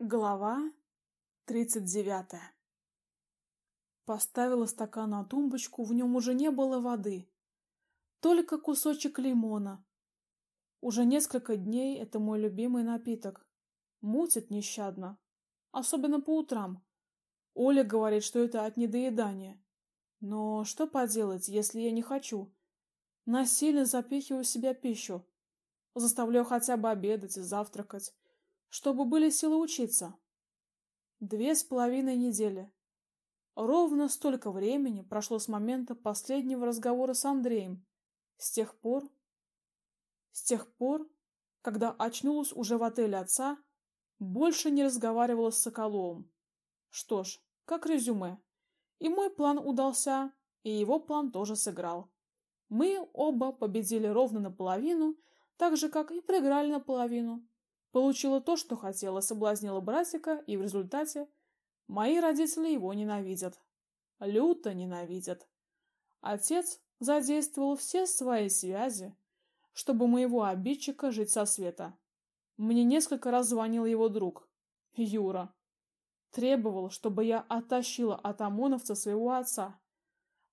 Глава тридцать девятая. Поставила стакан на тумбочку, в нем уже не было воды, только кусочек лимона. Уже несколько дней это мой любимый напиток. Мутит нещадно, особенно по утрам. Оля говорит, что это от недоедания. Но что поделать, если я не хочу? Насильно запихиваю в себя пищу, заставляю хотя бы обедать и завтракать чтобы были силы учиться. Две с половиной недели. Ровно столько времени прошло с момента последнего разговора с Андреем. С тех пор, с тех пор, когда очнулась уже в отеле отца, больше не разговаривала с Соколовым. Что ж, как резюме. И мой план удался, и его план тоже сыграл. Мы оба победили ровно наполовину, так же как и проиграли наполовину. Получила то, что хотела, соблазнила братика, и в результате мои родители его ненавидят. Люто ненавидят. Отец задействовал все свои связи, чтобы моего обидчика жить со света. Мне несколько раз звонил его друг, Юра. Требовал, чтобы я оттащила от ОМОНовца своего отца.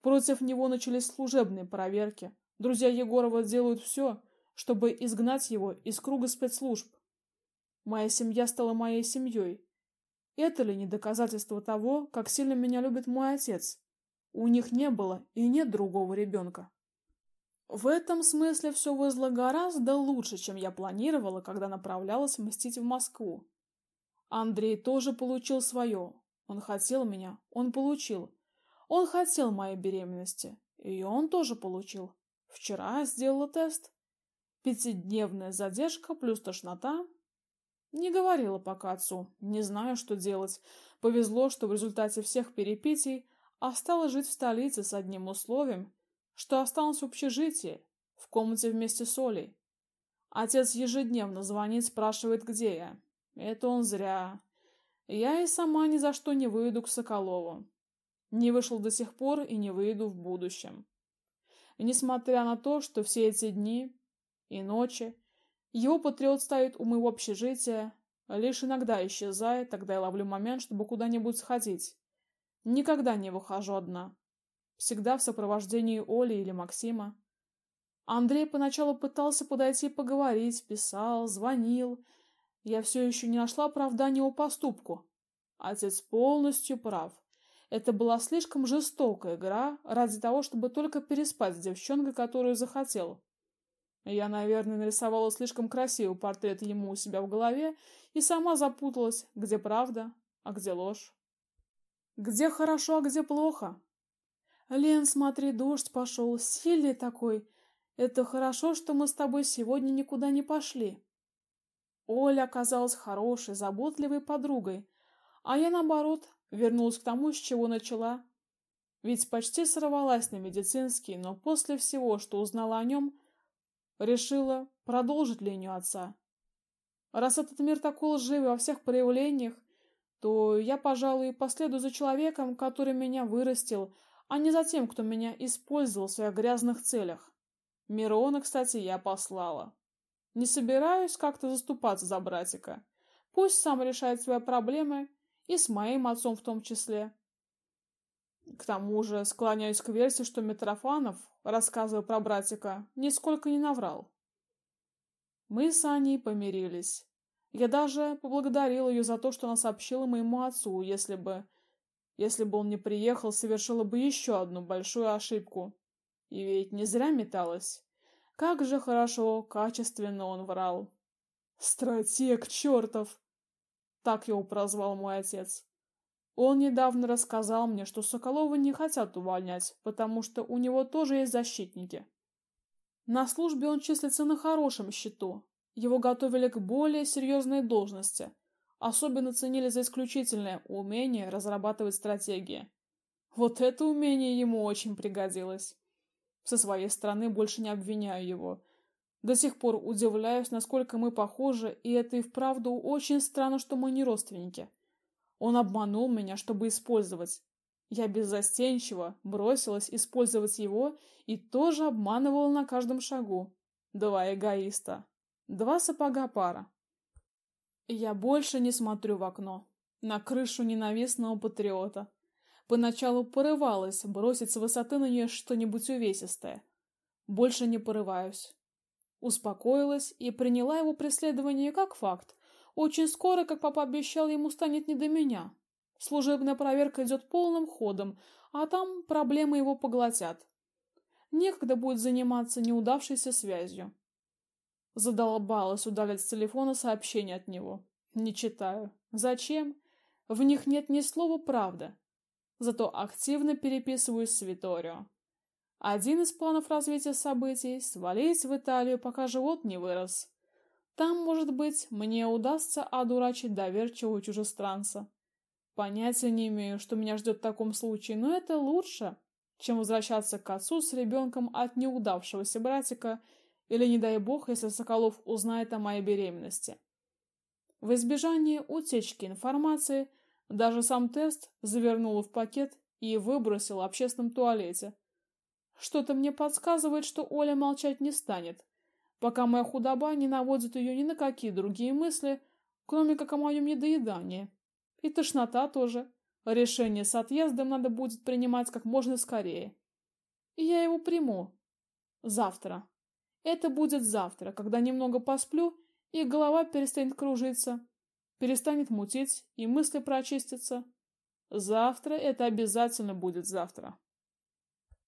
Против него начались служебные проверки. Друзья Егорова делают все, чтобы изгнать его из круга спецслужб. Моя семья стала моей семьей. Это ли не доказательство того, как сильно меня любит мой отец? У них не было и нет другого ребенка. В этом смысле все вышло гораздо лучше, чем я планировала, когда направлялась мстить в Москву. Андрей тоже получил свое. Он хотел меня, он получил. Он хотел моей беременности, и он тоже получил. Вчера сделала тест. Пятидневная задержка плюс тошнота не говорила пока отцу, не знаю, что делать. Повезло, что в результате всех перепитий осталась жить в столице с одним условием, что останусь в общежитии, в комнате вместе с Олей. Отец ежедневно звонит, спрашивает, где я. Это он зря. Я и сама ни за что не выйду к Соколову. Не вышел до сих пор и не выйду в будущем. И несмотря на то, что все эти дни и ночи его патриот стоит у моего общежития, лишь иногда исчезает, тогда я ловлю момент, чтобы куда-нибудь сходить. Никогда не выхожу одна. Всегда в сопровождении Оли или Максима. Андрей поначалу пытался подойти поговорить, писал, звонил. Я все еще не нашла оправдания его поступку. Отец полностью прав. Это была слишком жестокая игра ради того, чтобы только переспать с девчонкой, которую захотел. Я, наверное, нарисовала слишком красивый портрет ему у себя в голове и сама запуталась, где правда, а где ложь. Где хорошо, а где плохо. Лен, смотри, дождь пошел, сильный такой. Это хорошо, что мы с тобой сегодня никуда не пошли. Оля оказалась хорошей, заботливой подругой, а я наоборот вернулась к тому, с чего начала. Ведь почти сорвалась на медицинский, но после всего, что узнала о нем, Решила продолжить линию отца. Раз этот мир такой лживый во всех проявлениях, то я, пожалуй, последую за человеком, который меня вырастил, а не за тем, кто меня использовал в своих грязных целях. Мирона, кстати, я послала. Не собираюсь как-то заступаться за братика. Пусть сам решает свои проблемы, и с моим отцом в том числе. К тому же склоняюсь к версии, что Митрофанов, рассказывая про братика, нисколько не наврал. Мы с Аней помирились. Я даже поблагодарил ее за то, что она сообщила моему отцу, если бы... Если бы он не приехал, совершила бы еще одну большую ошибку. И ведь не зря металась. Как же хорошо, качественно он врал. Стратег чертов! Так его прозвал мой отец. Он недавно рассказал мне, что Соколова не хотят увольнять, потому что у него тоже есть защитники. На службе он числится на хорошем счету. Его готовили к более серьезной должности. Особенно ценили за исключительное умение разрабатывать стратегии. Вот это умение ему очень пригодилось. Со своей стороны больше не обвиняю его. До сих пор удивляюсь, насколько мы похожи, и это и вправду очень странно, что мы не родственники. Он обманул меня, чтобы использовать. Я беззастенчиво бросилась использовать его и тоже обманывала на каждом шагу. Два эгоиста. Два сапога пара. Я больше не смотрю в окно на крышу ненавистного патриота. Поначалу порывалась бросить с высоты на нее что-нибудь увесистое. Больше не порываюсь. Успокоилась и приняла его преследование как факт. Очень скоро, как папа обещал, ему станет не до меня. Служебная проверка идет полным ходом, а там проблемы его поглотят. Некогда будет заниматься неудавшейся связью. Задолбалась удалять с телефона сообщения от него. Не читаю. Зачем? В них нет ни слова правды. Зато активно переписываюсь с Виторио. Один из планов развития событий — свалить в Италию, пока живот не вырос. Там, может быть, мне удастся одурачить доверчивого чужестранца. Понятия не имею, что меня ждет в таком случае, но это лучше, чем возвращаться к отцу с ребенком от неудавшегося братика или, не дай бог, если Соколов узнает о моей беременности. В избежание утечки информации даже сам тест завернула в пакет и выбросила в общественном туалете. Что-то мне подсказывает, что Оля молчать не станет, пока моя худоба не наводит ее ни на какие другие мысли, кроме как о моем недоедании. И тошнота тоже. Решение с отъездом надо будет принимать как можно скорее. И я его приму. Завтра. Это будет завтра, когда немного посплю, и голова перестанет кружиться, перестанет мутить, и мысли прочистятся. Завтра это обязательно будет завтра.